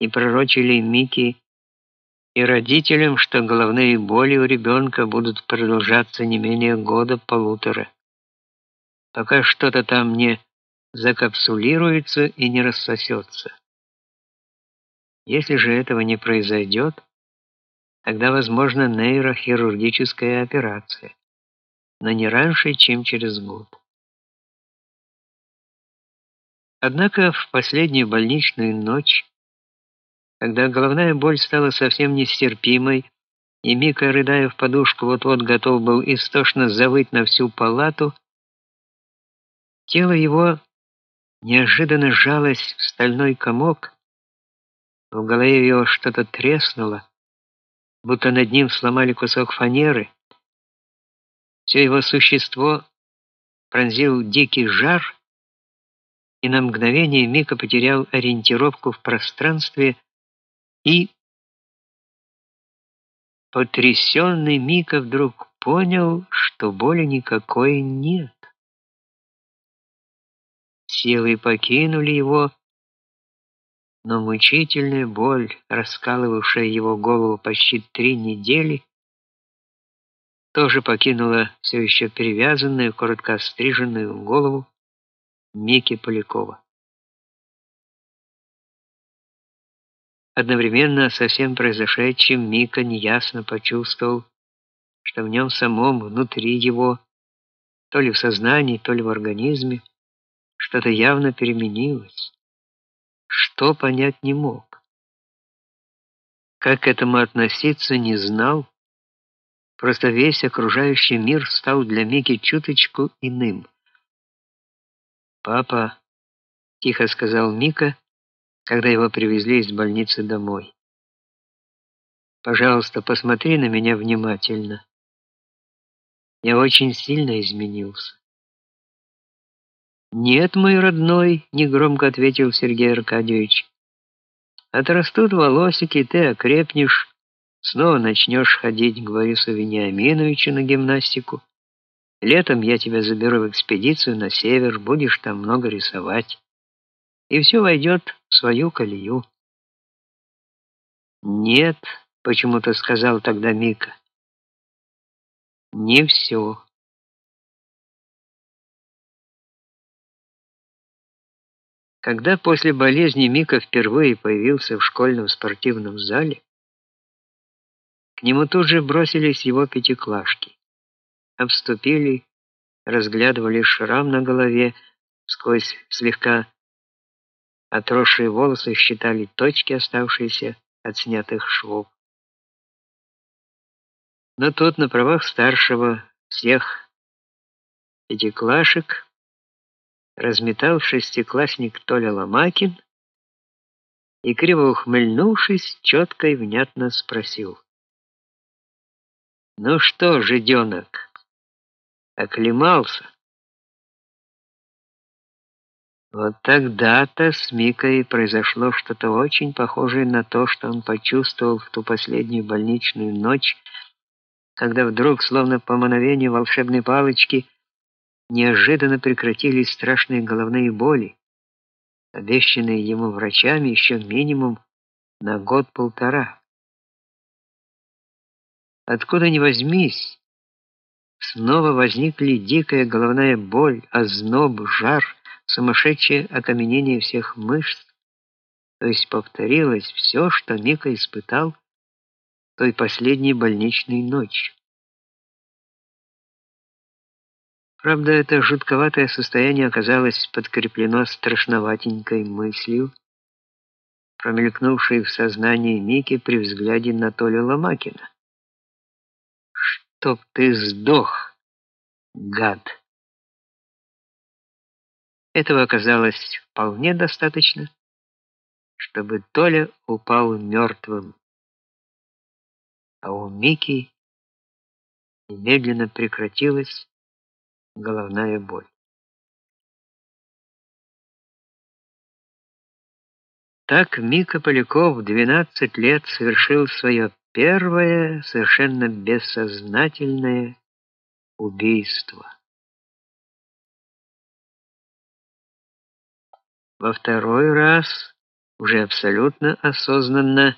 и пророчили Мики и родителям, что головные боли у ребенка будут продолжаться не менее года-полутора, пока что-то там не закапсулируется и не рассосется. Если же этого не произойдет, тогда возможна нейрохирургическая операция, но не раньше, чем через год. Однако в последнюю больничную ночь когда головная боль стала совсем нестерпимой, и Мика, рыдая в подушку, вот-вот готов был истошно завыть на всю палату, тело его неожиданно сжалось в стальной комок, в голове его что-то треснуло, будто над ним сломали кусок фанеры. Все его существо пронзил дикий жар, и на мгновение Мика потерял ориентировку в пространстве, и потрясенный Мика вдруг понял, что боли никакой нет. Силы покинули его, но мучительная боль, раскалывавшая его голову почти три недели, тоже покинула все еще перевязанную, коротко остриженную голову Мики Полякова. Одновременно со всем произошедшим Мика неясно почувствовал, что в нем самом, внутри его, то ли в сознании, то ли в организме, что-то явно переменилось. Что понять не мог. Как к этому относиться, не знал. Просто весь окружающий мир стал для Мики чуточку иным. "Папа", тихо сказал Мика, когда его привезли из больницы домой. Пожалуйста, посмотри на меня внимательно. Я очень сильно изменился. Нет, мой родной, негромко ответил Сергей Аркадьевич. Отрастут волосики, ты окрепнешь, снова начнешь ходить к Борису Вениаминовичу на гимнастику. Летом я тебя заберу в экспедицию на север, будешь там много рисовать и все войдет в свою колею. Нет, почему-то сказал тогда Мика. Не все. Когда после болезни Мика впервые появился в школьном спортивном зале, к нему тут же бросились его пятиклашки. Обступили, разглядывали шрам на голове сквозь слегка Отросшие волосы считали точки, оставшиеся от снятых швов. Но тут на правах старшего всех пятиклашек разметал шестиклассник Толя Ломакин и, криво ухмыльнувшись, четко и внятно спросил. «Ну что, жиденок, оклемался?» Вот тогда-то с Микой произошло что-то очень похожее на то, что он почувствовал в ту последнюю больничную ночь, когда вдруг, словно по мановению волшебной палочки, неожиданно прекратились страшные головные боли, обещанные ему врачами еще минимум на год-полтора. Откуда ни возьмись, снова возникли дикая головная боль, озноб, жар — сумасшедшее окаменение всех мышц, то есть повторилось все, что Мика испытал той последней больничной ночью. Правда, это жутковатое состояние оказалось подкреплено страшноватенькой мыслью, промелькнувшей в сознании Мики при взгляде на Толю Ломакина. «Чтоб ты сдох, гад!» Этого оказалось вполне достаточно, чтобы Толя упал мертвым. А у Мики немедленно прекратилась головная боль. Так Мика Поляков в 12 лет совершил свое первое, совершенно бессознательное убийство. Во второй раз уже абсолютно осознанно